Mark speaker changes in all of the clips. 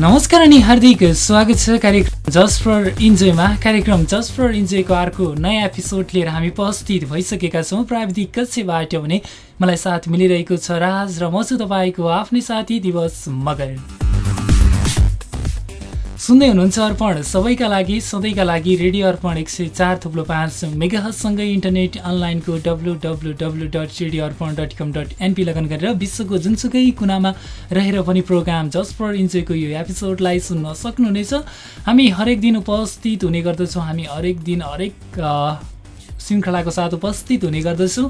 Speaker 1: नमस्कार अनि हार्दिक स्वागत छ कार्यक्रम जस्ट फर इन्जोयमा। कार्यक्रम जस्ट फर इन्जोयको अर्को नयाँ एपिसोड लिएर हामी उपस्थित भइसकेका छौँ। प्राविधिक कक्षबाट भने मलाई साथ मिलिरहेको छ राज र म छु तपाईँको आफ्नै साथी दिवस मगर। सुन्दै हुनुहुन्छ अर्पण। सबैका लागि सधैँका लागि रेडियो अर्पण एक सय चार थुप्रो पाँच मेगासँगै इन्टरनेट अनलाइनको W W W dot radio Arpan dot com dot NP लगन गरेर विश्वको जुनसुकै कुनामा रहेर पनि प्रोग्राम जस्ट फर इन्जोयको यो एपिसोडलाई सुन्न सक्नुहुनेछ। हामी हरेक दिन उपस्थित हुने गर्दछौँ। हामी हरेक दिन हरेक श्रृङ्खलाको साथ उपस्थित हुने गर्दछु।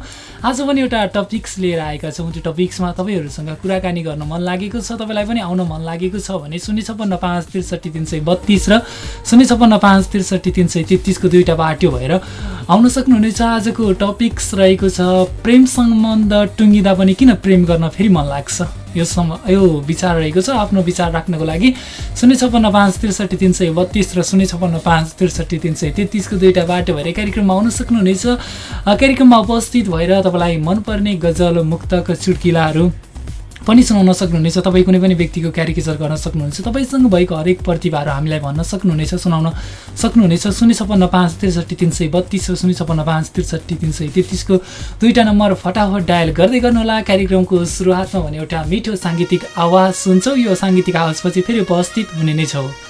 Speaker 1: आज पनि एउटा टपिक्स लिएर आएका छौँ। त्यो टपिक्समा तपाईँहरूसँग कुराकानी गर्न मन लागेको छ। तपाईँलाई पनि आउन मन लागेको छ भने शून्य छप्पन्न पाँच त्रिसठी तिन सय बत्तिस र शून्य छप्पन्न पाँच त्रिसठी तिन सय तेत्तिसको दुईवटा बाटो भएर आउन सक्नुहुनेछ। आजको टपिक्स रहेको छ प्रेम सम्बन्ध टुङ्गिँदा पनि किन प्रेम गर्न फेरि मन लाग्छ? यो सम यो विचार रहेको छ आफ्नो विचार राख्नको लागि। शून्य छप्पन्न पाँच त्रिसठी तिन सय बत्तिस र शून्य छप्पन्न पाँच त्रिसठी तिन सय तेत्तिसको दुईवटा बाटो भएर कार्यक्रममा आउन सक्नुहुनेछ। कार्यक्रममा उपस्थित भएर तपाईँलाई मनपर्ने गजल मुक्तक चुड्किलाहरू पनि सुनाउन सक्नुहुनेछ तपाईँ कुनै पनि व्यक्तिको क्यारिकेचर गर्न सक्नुहुन्छ तपाईँसँग भएको हरेक प्रतिभाहरू हामीलाई भन्न सक्नुहुनेछ सुनाउन सक्नुहुनेछ। शून्य छप्पन्न पाँच त्रिसठी तिन सय बत्तिस र शून्य छप्पन्न पाँच त्रिसठी तिन सय तेत्तिसको दुईवटा नम्बर फटाफट डायल गर्दै गर्नुहोला। कार्यक्रमको सुरुवातमा भने एउटा मिठो साङ्गीतिक आवाज सुन्छौँ। यो साङ्गीतिक आवाजपछि फेरि उपस्थित हुने नै छौँ।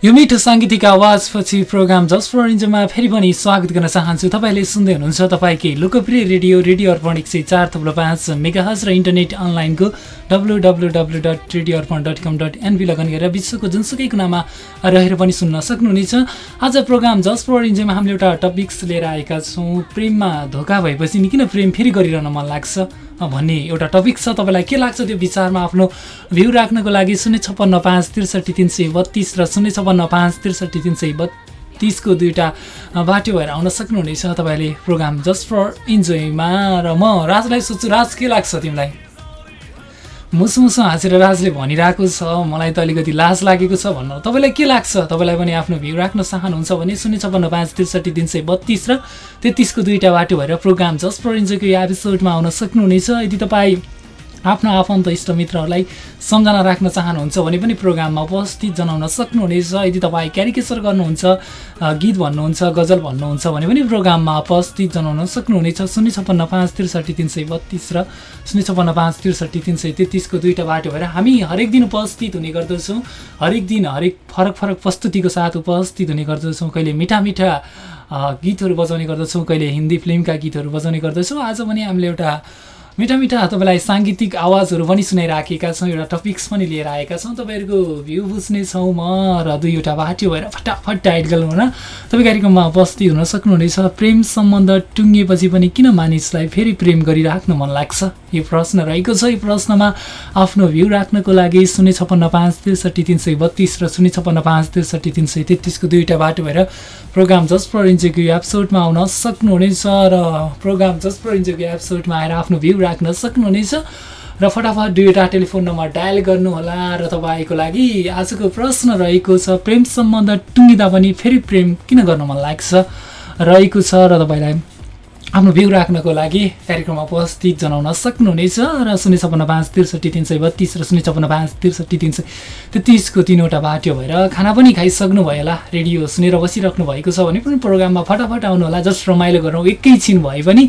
Speaker 1: यो मिठो साङ्गीतिक आवाजपछि प्रोग्राम जस्ट फर फेरि पनि स्वागत गर्न चाहन्छु। तपाईँले सुन्दै हुनुहुन्छ तपाईँकै लोकप्रिय रेडियो रेडियो अर्पण एक सय चार थप्लो पाँच मेगाहज र इन्टरनेट अनलाइनको W W W dot radio Arpan dot com dot NP log on गरेर विश्वको जुनसुकै कुनामा रहेर पनि सुन्न सक्नुहुनेछ। आज प्रोग्राम जस्ट फर हामीले एउटा टपिक्स लिएर आएका छौँ। प्रेममा धोका भएपछि किन प्रेम फेरि गरिरहन मन लाग्छ। भन्ने एउटा टपिक छ। तपाईँलाई के लाग्छ त्यो विचारमा आफ्नो भ्यू राख्नको लागि शून्य छप्पन्न पाँच त्रिसठी तिन सय बत्तिस र शून्य छप्पन्न पाँच त्रिसठी तिन सय बत्तिसको दुईवटा बाटो भएर आउन सक्नुहुनेछ तपाईँले प्रोग्राम जस्ट फर इन्जोयमा। र म राजलाई सोध्छु राज के लाग्छ तिमीलाई? मुसु मुसु हाँसेर राजले भनिरहेको छ मलाई त अलिकति लाज लागेको छ भन्नु। तपाईँलाई के लाग्छ? तपाईँलाई पनि आफ्नो भ्यू राख्न चाहनुहुन्छ भने शून्य छप्पन्न पाँच त्रिसठी तिन सय बत्तिस र तेत्तिसको दुईवटा बाटो भएर प्रोग्राम जस्ट इन्जोयको एपिसोडमा आउन सक्नुहुनेछ। यदि तपाईँ आफ्नो आफन्त इष्टमित्रहरूलाई सम्झना राख्न चाहनुहुन्छ भने पनि प्रोग्राममा उपस्थित जनाउन सक्नुहुनेछ। यदि तपाईँ क्यारिकेचर गर्नुहुन्छ गीत भन्नुहुन्छ गजल भन्नुहुन्छ भने पनि प्रोग्राममा उपस्थित जनाउन सक्नुहुनेछ। शून्य छप्पन्न पाँच त्रिसठी तिन सय बत्तिस र शून्य छप्पन्न पाँच त्रिसठी तिन सय तेत्तिसको दुईवटा बाटो भएर हामी हरेक दिन उपस्थित हुने गर्दछौँ। हरेक दिन हरेक फरक फरक प्रस्तुतिको साथ उपस्थित हुने गर्दछौँ। कहिले मिठा मिठा गीतहरू बजाउने गर्दछौँ कहिले हिन्दी फिल्मका गीतहरू बजाउने गर्दछौँ। आज पनि हामीले एउटा मिठा मिठा तपाईँलाई साङ्गीतिक आवाजहरू पनि सुनाइराखेका छौँ एउटा टपिक्स पनि लिएर आएका छौँ। तपाईँहरूको भ्यू बुझ्नेछौँ म र दुईवटा बाटो भएर फटाफट टाइट न। तपाईँ कार्यक्रममा उपस्थित हुन सक्नुहुनेछ। प्रेम सम्बन्ध टुङ्गिएपछि पनि किन मानिसलाई फेरि प्रेम गरिराख्न मन लाग्छ? यो प्रश्न रहेको छ। यो प्रश्नमा आफ्नो भ्यू राख्नको लागि शून्य छप्पन्न पाँच त्रिसठी तिन सय बत्तिस र शून्य छप्पन्न पाँच त्रिसठी तिन सय तेत्तिसको दुईवटा बाटो भएर प्रोग्राम फर इन्जोयको एपिसोडमा आउन सक्नुहुनेछ र प्रोग्राम जस्ट फर इन्जोयको एपिसोडमा आएर आफ्नो भ्यू राख्न सक्नुहुनेछ। र फटाफट दुईवटा टेलिफोन नम्बर डायल गर्नुहोला र तपाईँको लागि आजको प्रश्न रहेको छ। प्रेम सम्बन्ध टुङ्गिँदा पनि फेरि प्रेम किन गर्न मन लाग्छ? रहेको छ र तपाईँलाई आफ्नो भ्यू राख्नको लागि कार्यक्रममा उपस्थित जनाउन सक्नुहुनेछ र शून्य छपन्न पाँच त्रिसठी तिन सय बत्तिस र शून्य छपन्न पाँच त्रिसठी तिन सय तेत्तिसको तिनवटा बाटो भएर खाना पनि खाइसक्नु भयो होला। रेडियो सुनेर बसिराख्नु भएको छ भने पनि प्रोग्राममा फटाफट आउनु होला जस्ट रमाइलो गरौँ। एकैछिन भए पनि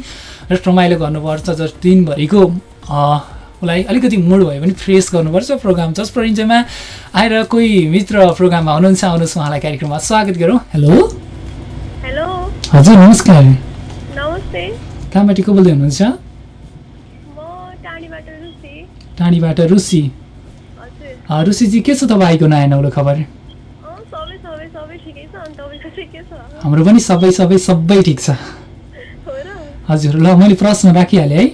Speaker 1: जस्ट रमाइलो गर्नुपर्छ जस्ट दिनभरिको उसलाई अलिकति मुड भयो भने फ्रेस गर्नुपर्छ प्रोग्राम। जस्ट प्रोइन्जमा आएर कोही मित्र प्रोग्राममा हुनुहुन्छ आउनुहोस् उहाँलाई कार्यक्रममा स्वागत गरौँ। हेलो।
Speaker 2: हेलो।
Speaker 1: हजुर नमस्कार।
Speaker 2: नमस्ते।
Speaker 1: कहाँबाट को बोल्दै हुनुहुन्छ?
Speaker 2: टाढीबाट
Speaker 1: रुसी। रुसीजी के छ तपाईँको नयाँ नौलो खबर? हाम्रो पनि सबै सबै सबै ठिक छ। हजुर ल मैले प्रश्न राखिहालेँ है।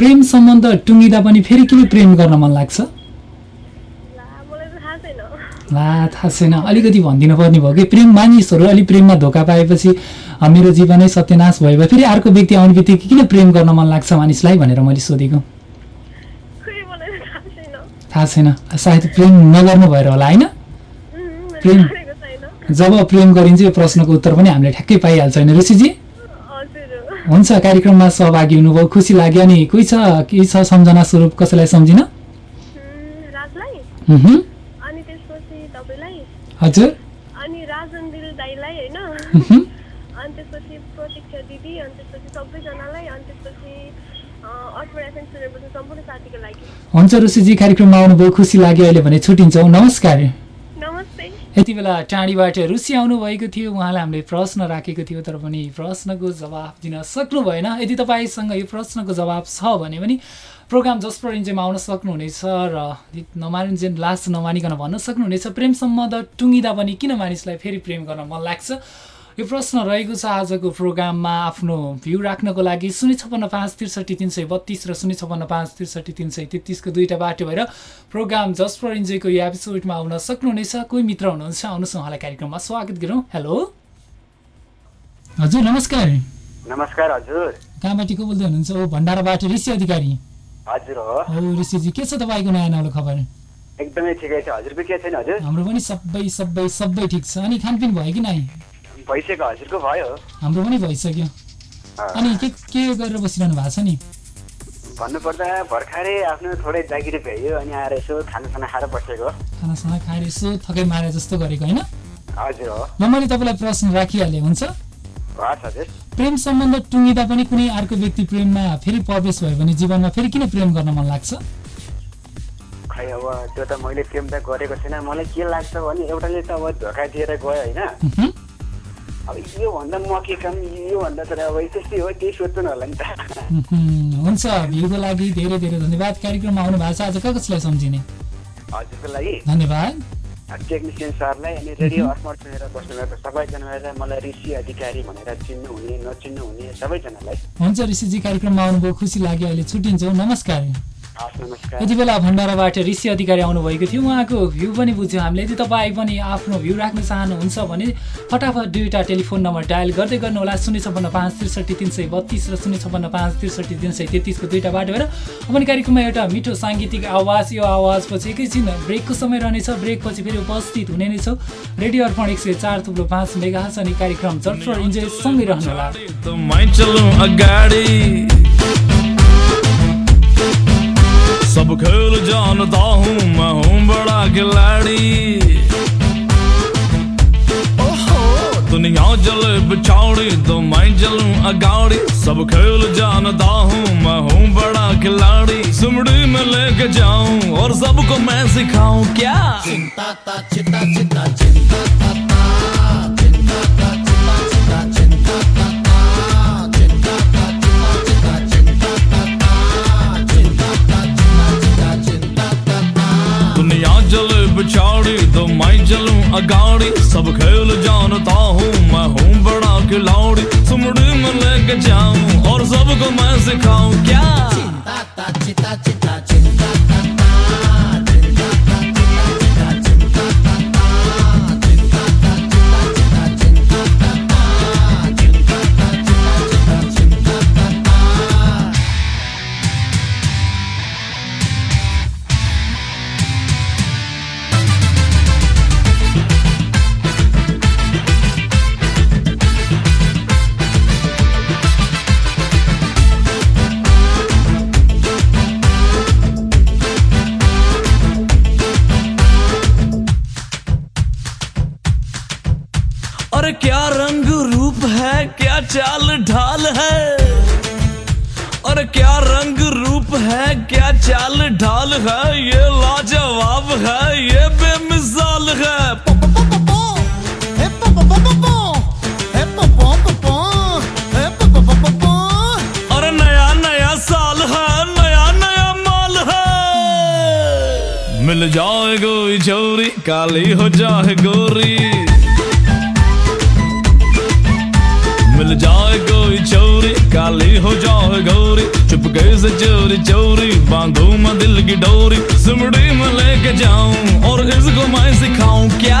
Speaker 1: प्रेम सम्बन्ध टुङ्गिँदा पनि फेरि किन प्रेम गर्न मन लाग्छ
Speaker 2: ला मलाई त थाहा छैन
Speaker 1: ला थाहा छैन। अलिकति भनिदिनु पर्ने भयो कि? प्रेम मानिसहरू अलिक प्रेममा धोका पाएपछि मेरो जीवनै सत्यनाश भयो भए फेरि अर्को व्यक्ति आउने बित्तिकै किन प्रेम गर्न मन लाग्छ मानिसलाई भनेर मैले सोधेको।
Speaker 2: थाहा छैन।
Speaker 1: सायद प्रेम नगर्नु भएर होला होइन? प्रेम। जब प्रेम गरिन्छ यो प्रश्नको उत्तर पनि हामीले ठ्याक्कै पाइहाल्छ होइन ऋषिजी? हुन्छ कार्यक्रममा सहभागी हुनुभयो। खुसी लाग्यो अनि कोही छ केही छ सम्झना स्वरूप कसैलाई सम्झिन
Speaker 2: उम्, राजलाई
Speaker 1: मह्म,
Speaker 2: अनि त्यसपछि तपाईँलाई
Speaker 1: हजुर।
Speaker 2: अनि राजन दिल दाईलाई होइन अनि त्यसपछि प्रतीक्षा दिदी अनि त्यसपछि सबैजनालाई अनि त्यसपछि सम्पूर्ण साथीको लागि।
Speaker 1: हुन्छ ऋषिजी कार्यक्रममा आउनुभयो खुसी लाग्यो अहिले भने छुट्टिन्छौँ नमस्कार। यति बेला टाढीबाट रुसी आउनुभएको थियो। उहाँलाई हामीले प्रश्न राखेको थियो तर पनि प्रश्नको जवाब दिन सक्नु भएन। यदि तपाईँसँग यो प्रश्नको जवाब छ भने पनि प्रोग्राम जसप्रो इन्जेमा आउन सक्नुहुनेछ र नमानिन्जेन लास्ट नमानिकन भन्न सक्नुहुनेछ प्रेम सम्बन्ध टुङ्गिँदा पनि किन मानिसलाई फेरि प्रेम गर्न मन लाग्छ? यो प्रश्न रहेको छ आजको प्रोग्राममा आफ्नो भ्यू राख्नको लागि शून्य छप्पन्न पाँच त्रिसठी तिन सय बत्तिस र शून्य छप्पन्न पाँच त्रिसठी तिन सय तेत्तिसको दुईवटा बाटो भएर प्रोग्राम जस्ट फर इन्जोयको यो एपिसोडमा आउन सक्नुहुनेछ। कोही मित्र हुनुहुन्छ आउनुहोस् उहाँलाई कार्यक्रममा स्वागत गरौँ। हेलो। हजुर नमस्कार।
Speaker 3: नमस्कार हजुर।
Speaker 1: कहाँबाट को बोल्दै हुनुहुन्छ? ओ भण्डाराबाट ऋषि अधिकारी।
Speaker 3: हजुर हो।
Speaker 1: ऋषिजी के छ तपाईँको नयाँ नौलो खबर?
Speaker 3: एकदमै ठिकै छ। हजुरको के छैन हजुर।
Speaker 1: हाम्रो पनि सबै सबै सबै ठिक छ। अनि खानपिन भयो कि नै
Speaker 3: भइसक्यो हजुरको भयो।
Speaker 1: हाम्रो पनि भइसक्यो। अनि के के गरेर बसिरहनु भएको छ नि?
Speaker 3: भन्नुपर्दा भर्खरै आफ्नो थोरै जागिर भ्यायो अनि आएर यसो खानासाना खाएर बसेको।
Speaker 1: खानासाना खाएर यसो थकै मारे जस्तो गरेको होइन?
Speaker 3: हजुर हो।
Speaker 1: ल मैले तपाईँलाई प्रश्न राखिहालेँ हुन्छ? प्रेम सम्बन्ध टुङ्गिँदा पनि कुनै अर्को व्यक्ति प्रेममा फेरि प्रवेश भयो भने जीवनमा फेरि किन प्रेम गर्न मन लाग्छ?
Speaker 3: खै अब त्यो त मैले प्रेम त गरेको छैन। मलाई के लाग्छ भने एउटाले त अब धोका दिएर गयो होइन। अब योभन्दा म के काम योभन्दा त अब त्यस्तै हो त्यही सोध्नु होला नि त।
Speaker 1: हुन्छ भ्यूको लागि धेरै धेरै धन्यवाद। कार्यक्रममा आउनु भएको छ आज क कसलाई सम्झिने?
Speaker 3: हजुरको लागि।
Speaker 1: धन्यवाद।
Speaker 3: टेक्निसियन सरलाई अनि रेडियो अर्पण सुनेर बस्नुभएको सबैजनालाई मलाई ऋषि अधिकारी भनेर चिन्नु हुने नचिन्नु हुने सबैजनालाई।
Speaker 1: हुन्छ ऋषिजी कार्यक्रममा आउनुभयो खुसी लाग्यो अहिले छुट्टिन्छौँ। नमस्कार। यति बेला भण्डाराबाट ऋषि अधिकारी आउनुभएको थियो। उहाँको भ्यू पनि बुझ्यो हामीले। यदि तपाईँ पनि आफ्नो भ्यू राख्न चाहनुहुन्छ भने फटाफट दुईवटा टेलिफोन नम्बर डायल गर्दै गर्नुहोला। शून्य छप्पन्न पाँच त्रिसठी तिन सय बत्तिस र शून्य छप्पन्न पाँच त्रिसठी तिन सय तेत्तिसको दुईवटा बाटो भएर अनि कार्यक्रममा एउटा मिठो साङ्गीतिक आवाज यो आवाजपछि एकैछिन ब्रेकको समय रहनेछ। ब्रेकपछि फेरि उपस्थित हुने नै छौँ। रेडियो अर्पण एक सय चार थुप्रो पाँच मेगा अनि कार्यक्रम चट्र इन्जोय सँगै रहनुहोला।
Speaker 4: सब खेल जानता हूँ मैं हूँ बड़ा खिलाड़ी। दुनिया जले बिछाड़ी तो मैं चलूँ अगाड़ी। सब खेल जानता हूँ मैं हूँ बड़ा खिलाड़ी। सुमड़ी में लेके जाऊँ और सबको मैं सिखाऊं क्या? दुनिया बिछाड़ी तो मैं चलूँ अगाड़ी। सब खेल जानता हूँ, मैं हूँ बड़ा खिलाड़ी। सुमड़ी में लेके जाऊँ और सबको मैं सिखाऊं। क्या? अरे ढाल है और क्या रंग रूप है क्या चाल ढाल है ये लाजवाब है ये बेमिसाल है अरे नया नया साल है नया नया माल है मिल जाए कोई छोरी काली हो जाए गोरी मिल जाए कोई चोरी, काली हो जाओ गौरी। गए से चोरी चोरी, बांधू मैं दिल की डोरी। सिमड़ी में लेके जाऊँ और इसको मैं सिखाऊं क्या?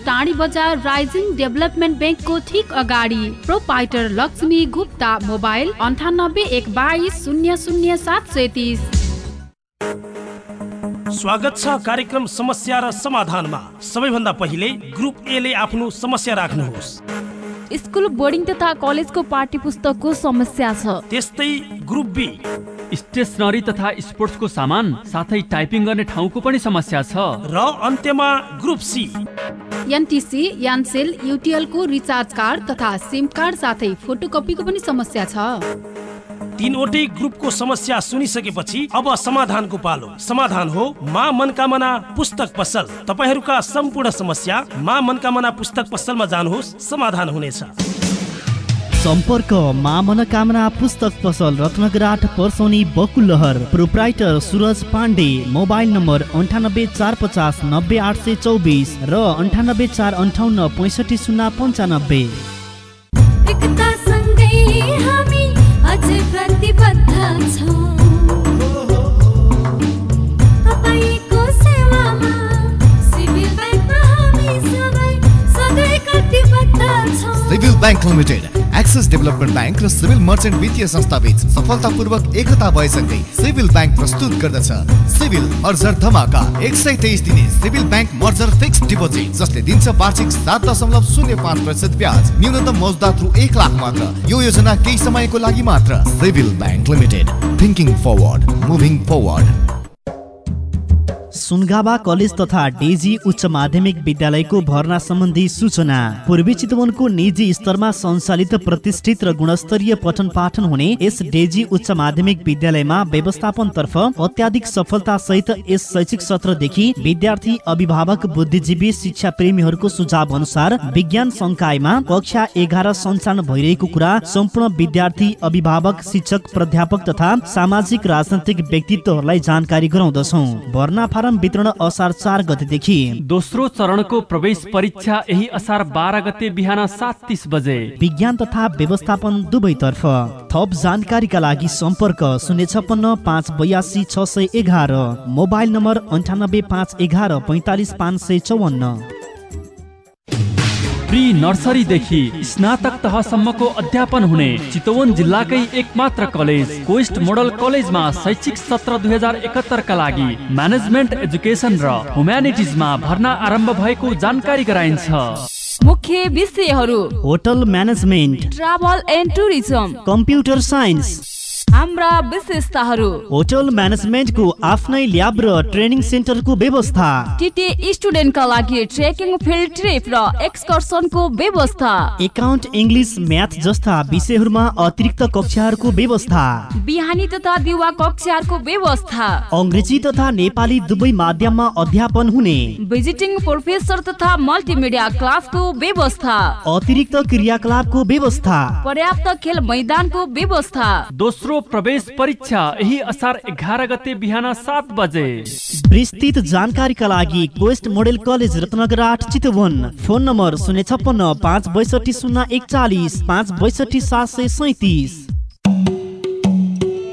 Speaker 5: टाढी बजार राइजिङ डेभलपमेन्ट ब्याङ्कको ठिक अगाडि। प्रोपाइटर लक्ष्मी गुप्ता मोबाइल अन्ठानब्बे एक बाइस शून्य शून्य सात सय तिस
Speaker 6: स्वागत छ कार्यक्रम समस्या र समाधानमा। सबैभन्दा पहिले ग्रुप ए ले आफ्नो समस्या राख्नुहोस्।
Speaker 7: स्कुल बोर्डिङ तथा कलेजको पाठ्य पुस्तकको समस्या छ।
Speaker 6: त्यस्तै ग्रुप बी
Speaker 8: स्टेसनरी तथा स्पोर्ट्सको सामान साथै टाइपिङ गर्ने ठाउँको पनि समस्या छ।
Speaker 6: र अन्त्यमा ग्रुप सी
Speaker 5: एनटिसी यानसेल युटिएलको रिचार्ज कार्ड तथा सिम कार्ड साथै फोटोकपीको पनि समस्या छ।
Speaker 6: तीनवटै ग्रुपको समस्या सुनिसकेपछि अब समाधानको पालो। समाधान हो मा मनकामना पुस्तक पसल। तपाईँहरूका सम्पूर्ण समस्या मा मनकामना पुस्तक पसलमा जानुहोस् समाधान हुनेछ।
Speaker 9: सम्पर्क मा मनोकामना पुस्तक पसल रत्नगराट Parsauni Bakulahar proprietor Suraj Pandey mobile number अन्ठानब्बे चार पचास नब्बे आठ सय चौबिस र अन्ठानब्बे चार अन्ठाउन्न पैँसठी शून्य पन्चानब्बे।
Speaker 10: एकता सँगै हामी अझै प्रतिबद्ध छौँ। तपाईँको सेवामा civil
Speaker 11: bank limited. Axis development bank र सिभिल मर्चेन्ट वित्तीय संस्थाबीच सफलतापूर्वक एकता भएसँगै सिभिल ब्याङ्क प्रस्तुत गर्दछ। सिभिल मर्जर धमाका एक सय तेइस दिने civil bank merger fix deposit जसले दिन्छ वार्षिक सात दशमलव शून्य पाँच प्रतिशत ब्याज न्यूनतम मौजदात रु एक लाख मात्र। यो योजना केही समयको लागि मात्र। Civil bank limited. Thinking forward moving forward
Speaker 9: Sungawa college तथा डेजी उच्च माध्यमिक विद्यालयको भर्ना सम्बन्धी सूचना। पूर्वी चितवनको निजी स्तरमा सञ्चालित प्रतिष्ठित र गुणस्तरीय पठन पाठन हुने यस डेजी उच्च माध्यमिक विद्यालयमा व्यवस्थापन तर्फ अत्याधिक सफलता सहित यस शैक्षिक सत्रदेखि विद्यार्थी अभिभावक बुद्धिजीवी शिक्षा प्रेमीहरूको सुझाव अनुसार विज्ञान संकायमा कक्षा एघार सञ्चालन भइरहेको कुरा सम्पूर्ण विद्यार्थी अभिभावक शिक्षक प्राध्यापक तथा सामाजिक राजनैतिक व्यक्तित्वहरूलाई जानकारी गराउँदछौ। भर्ना फारम वितरण असार चार गतेदेखि।
Speaker 8: दोस्रो चरणको प्रवेश परीक्षा यही असार बाह्र गते बिहान सात तिस बजे।
Speaker 9: विज्ञान तथा व्यवस्थापन दुवैतर्फ। थप जानकारीका लागि सम्पर्क शून्य छप्पन्न पाँच बयासी छ सय एघार। मोबाइल नम्बर अन्ठानब्बे पाँच एघार पैँतालिस पाँच सय चौवन्न।
Speaker 8: प्री नर्सरीदेखि स्नातक तहसम्मको अध्यापन हुने चितवन जिल्लाकै एकमात्र कलेज कोइस्ट मोडल कलेजमा शैक्षिक सत्र दुई हजार एकहत्तरका लागि म्यानेजमेन्ट एजुकेसन र ह्युम्यानिटिजमा भर्ना आरम्भ भएको जानकारी गराइन्छ।
Speaker 7: मुख्य विषयहरू
Speaker 9: hotel management
Speaker 7: travel and tourism
Speaker 9: computer science
Speaker 7: हाम्रा विशेषताहरू।
Speaker 9: होटल म्यानेजमेन्टको आफ्नै ल्याब र ट्रेनिङ सेन्टरको व्यवस्था।
Speaker 7: टिटी स्टुडेन्टका लागि ट्रेकिङ फिल्ड ट्रिप र एक्सकर्सनको व्यवस्था।
Speaker 9: एकाउन्ट इङ्ग्लिस म्याथ जस्ता विषयहरूमा अतिरिक्त कक्षाहरूको व्यवस्था।
Speaker 7: बिहानी तथा दिवा कक्षाहरूको व्यवस्था।
Speaker 9: अङ्ग्रेजी तथा नेपाली दुवै माध्यममा अध्यापन हुने।
Speaker 7: भिजिटिङ प्रोफेसर तथा मल्टिमिडिया क्लासको व्यवस्था।
Speaker 9: अतिरिक्त क्रियाकलापको व्यवस्था।
Speaker 7: पर्याप्त खेल मैदानको व्यवस्था।
Speaker 8: दोस्रो प्रवेश परीक्षा यही असार एघार गते बिहान सात बजे।
Speaker 9: विस्तृत जानकारीका लागि क्वेस्ट मोडेल कलेज रत्नगर आठ चितवन। फोन नम्बर शून्य छप्पन्न पाँच बैसठी शून्य एकचालिस पाँच बैसठी सात सय सैतिस।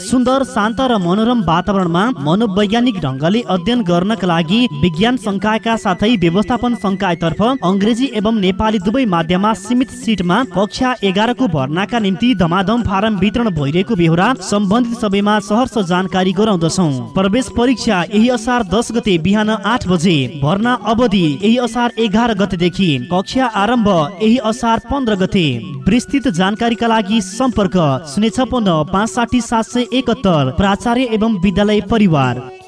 Speaker 9: सुन्दर शान्त र मनोरम वातावरणमा मनोवैज्ञानिक ढङ्गले अध्ययन गर्नका लागि विज्ञान संकायका साथै व्यवस्थापन संकायतर्फ अङ्ग्रेजी एवं नेपाली दुवै माध्यममा सीमित सिटमा कक्षा एघारको भर्नाका निम्ति धमाधम फारम वितरण भइरहेको बेहोरा सम्बन्धित सबैमा सहर्ष जानकारी गराउँदछौ। प्रवेश परीक्षा यही असार दस गते बिहान आठ बजे भर्ना अवधि यही असार एघार गतेदेखि कक्षा आरम्भ यही असार पन्ध्र गते। विस्तृत जानकारीका लागि सम्पर्क शून्य छपन्न पाँच साठी सात सय एकहत्तर प्राचार्य एवं विद्यालय परिवार।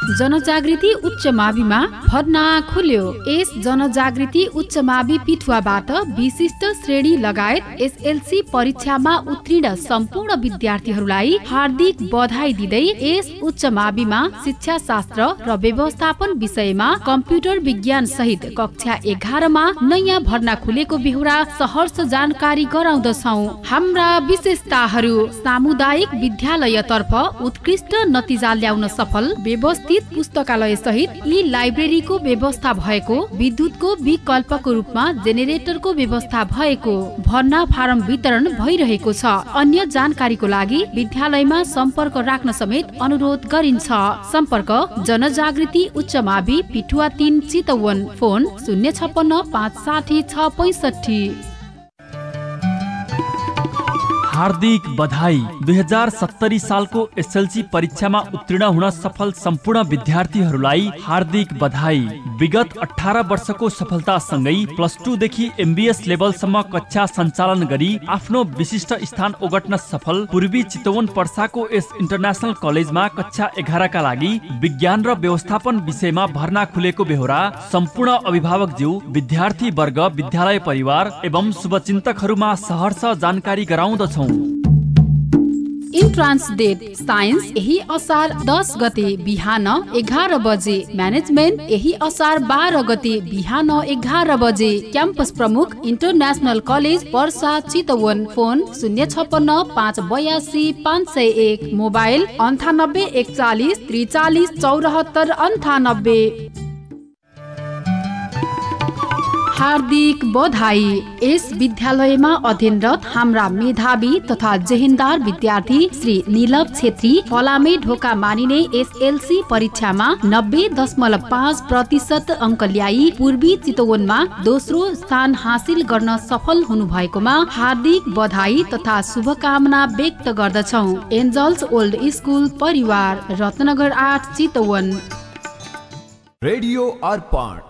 Speaker 5: जनजागृति उच्च माविमा भर्ना खुल्यो। यस जनजागृति उच्च मावि पिठुवाबाट विशिष्ट श्रेणी लगायत एसएलसी परीक्षामा उत्तीर्ण सम्पूर्ण विद्यार्थीहरूलाई हार्दिक बधाई दिँदै यस उच्च माविमा शिक्षा शास्त्र र व्यवस्थापन विषयमा कम्प्युटर विज्ञान सहित कक्षा एघारमा नयाँ भर्ना खुलेको बेहोरा सहर्ष जानकारी गराउँदछौ। हाम्रा विशेषताहरू सामुदायिक विद्यालय तर्फ उत्कृष्ट नतिजा ल्याउन सफल व्यवस्थित पुस्तकालय सहित यी लाइब्रेरीको व्यवस्था भएको विद्युतको विकल्पको रूपमा जेनेरेटरको व्यवस्था भएको भर्ना फारम वितरण भइरहेको छ। अन्य जानकारीको लागि विद्यालयमा सम्पर्क राख्न समेत अनुरोध गरिन्छ। सम्पर्क जनजागृति उच्च मावि पिठुवा तिन चितवन फोन शून्य छप्पन्न पाँच साठी छ पैसठी।
Speaker 8: हार्दिक बधाई। दुई हजार सत्तरी सालको एसएलसी परीक्षामा उत्तीर्ण हुन सफल सम्पूर्ण विद्यार्थीहरूलाई हार्दिक बधाई। विगत अठार वर्षको सफलतासँगै प्लस टूदेखि एमबिएस लेभलसम्म कक्षा सञ्चालन गरी आफ्नो विशिष्ट स्थान ओगट्न सफल पूर्वी चितवन पर्साको यस इन्टरनेसनल कलेजमा कक्षा एघारका लागि विज्ञान र व्यवस्थापन विषयमा भर्ना खुलेको बेहोरा सम्पूर्ण अभिभावकज्यू विद्यार्थी वर्ग विद्यालय परिवार एवं शुभचिन्तकहरूमा सहर्ष जानकारी गराउँदछौ।
Speaker 5: इन्ट्रान्स डेट साइन्स यही असार दस गते बिहान एघार बजे। म्यानेजमेन्ट यही असार बाह्र गते बिहान एघार बजे। क्याम्पस प्रमुख international college Parsa Chitwan. Phone शून्य छपन्न पाँच बयासी पाँच सय एक। मोबाइल अन्ठानब्बे एकचालिस त्रिचालिस चौरात्तर अन्ठानब्बे। हार्दिक बधाई। यस विद्यालयमा अध्ययनरत हाम्रा मेधावी तथा जेहेन्दार विद्यार्थी श्री निलभ छेत्री फलामे ढोका मानिने एसएलसी परीक्षामा नब्बे दशमलव पाँच प्रतिशत अङ्क ल्याई पूर्वी चितवनमा दोस्रो स्थान हासिल गर्न सफल हुनु भएकोमा हार्दिक बधाई तथा शुभकामना व्यक्त गर्दछौ। एन्जल्स ओल्ड स्कुल परिवार रत्नगर आठ चितवन।
Speaker 12: रेडियो अर्पण।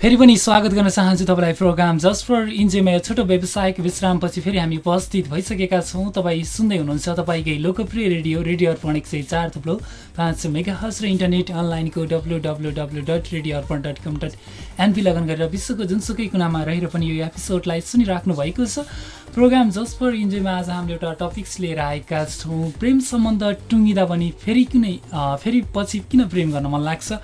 Speaker 1: फेरि पनि स्वागत गर्न चाहन्छु तपाईँलाई प्रोग्राम जस्ट फर इन्जोयमा छोटो व्यावसायिक विश्रामपछि फेरि हामी उपस्थित भइसकेका छौँ। तपाईँ सुन्दै हुनुहुन्छ तपाईँकै लोकप्रिय रेडियो रेडियो अर्पण एक सय चार थुप्रो पाँच मेगा हस र इन्टरनेट अनलाइनको W W W dot radio Arpan dot com dot NP लगन गरेर विश्वको जुनसुकै कुनामा रहेर पनि यो एपिसोडलाई सुनिराख्नु भएको छ। प्रोग्राम जस्ट फर इन्जोयमा आज हामीले एउटा टपिक्स लिएर आएका छौँ। प्रेम सम्बन्ध टुङ्गिँदा पनि फेरि किनै फेरि पछि किन प्रेम गर्न मन लाग्छ?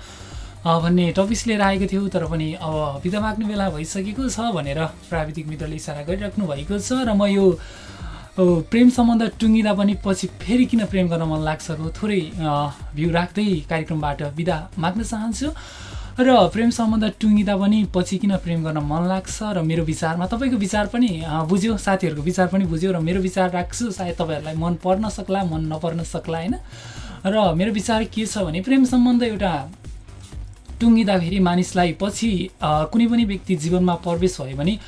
Speaker 1: भन्ने टपिक्स लिएर आएको थियौँ तर पनि अब बिदा माग्ने बेला भइसकेको छ भनेर प्राविधिक मित्रले इसारा गरिराख्नु भएको छ र म यो प्रेम सम्बन्ध टुङ्गिँदा पनि पछि फेरि किन प्रेम गर्न मन लाग्छको थोरै भ्यू राख्दै कार्यक्रमबाट बिदा माग्न चाहन्छु। र प्रेम सम्बन्ध टुङ्गिँदा पनि पछि किन प्रेम गर्न मन लाग्छ र मेरो विचारमा तपाईँको विचार पनि बुझ्यो साथीहरूको विचार पनि बुझ्यो र मेरो विचार राख्छु सायद तपाईँहरूलाई मन पर्न सक्ला मन नपर्न सक्ला होइन? र मेरो विचार के छ भने प्रेम सम्बन्ध एउटा टुङ्गिँदाखेरि मानिसलाई पछि कुनै पनि व्यक्ति जीवनमा प्रवेश भयो भने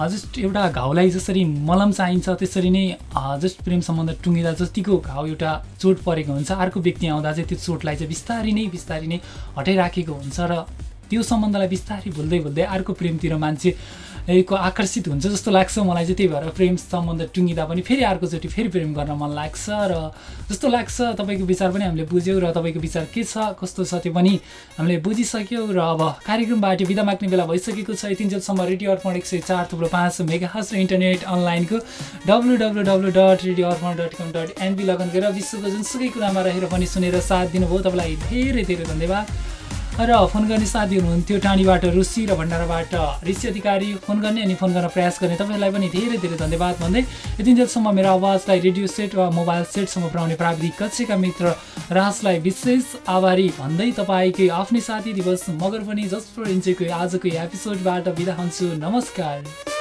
Speaker 1: जस्ट एउटा घाउलाई जसरी मलम चाहिन्छ त्यसरी नै जस्ट प्रेम सम्बन्ध टुङ्गिँदा जतिको घाउ एउटा चोट परेको हुन्छ अर्को व्यक्ति आउँदा चाहिँ त्यो चोटलाई चाहिँ बिस्तारी नै बिस्तारी नै हटाइराखेको हुन्छ र त्यो सम्बन्धलाई बिस्तारै भुल्दै भुल्दै अर्को प्रेमतिर मान्छे को आकर्षित हुन्छ जस्तो लाग्छ। मलाई चाहिँ त्यही भएर प्रेम सम्बन्ध टुङ्गिँदा पनि फेरि अर्कोचोटि फेरि प्रेम गर्न मन लाग्छ र जस्तो लाग्छ तपाईँको विचार पनि हामीले बुझ्यौँ र तपाईँको विचार के छ कस्तो छ त्यो पनि हामीले बुझिसक्यौँ र अब कार्यक्रमबाट बिदा माग्ने बेला भइसकेको छ। यतिन्जेलसम्म रेडियो अर्पण एक सय चार थुप्रो पाँच मेगाहस र इन्टरनेट अनलाइनको W W W dot radio Arpan dot com dot NP लगन गरेर विश्वको जुनसुकै कुरामा रहेर पनि सुनेर साथ दिनुभयो। तपाईँलाई धेरै धेरै धन्यवाद। र फोन गर्ने साथी हुनुहुन्थ्यो टाढीबाट रुसी र भण्डाराबाट ऋषि अधिकारी फोन गर्ने अनि फोन गर्न प्रयास गर्ने। तपाईँहरूलाई पनि धेरै धेरै धन्यवाद भन्दै यतिन्जेलसम्म मेरो आवाजलाई रेडियो सेट वा मोबाइल सेटसम्म पुऱ्याउने प्राविधिक कक्षका मित्र राजलाई विशेष आभारी भन्दै तपाईँकै आफ्नै साथी दिवस मगर पनि जस्ट फर इन्चेको आजको एपिसोडबाट बिदा हुन्छु। नमस्कार।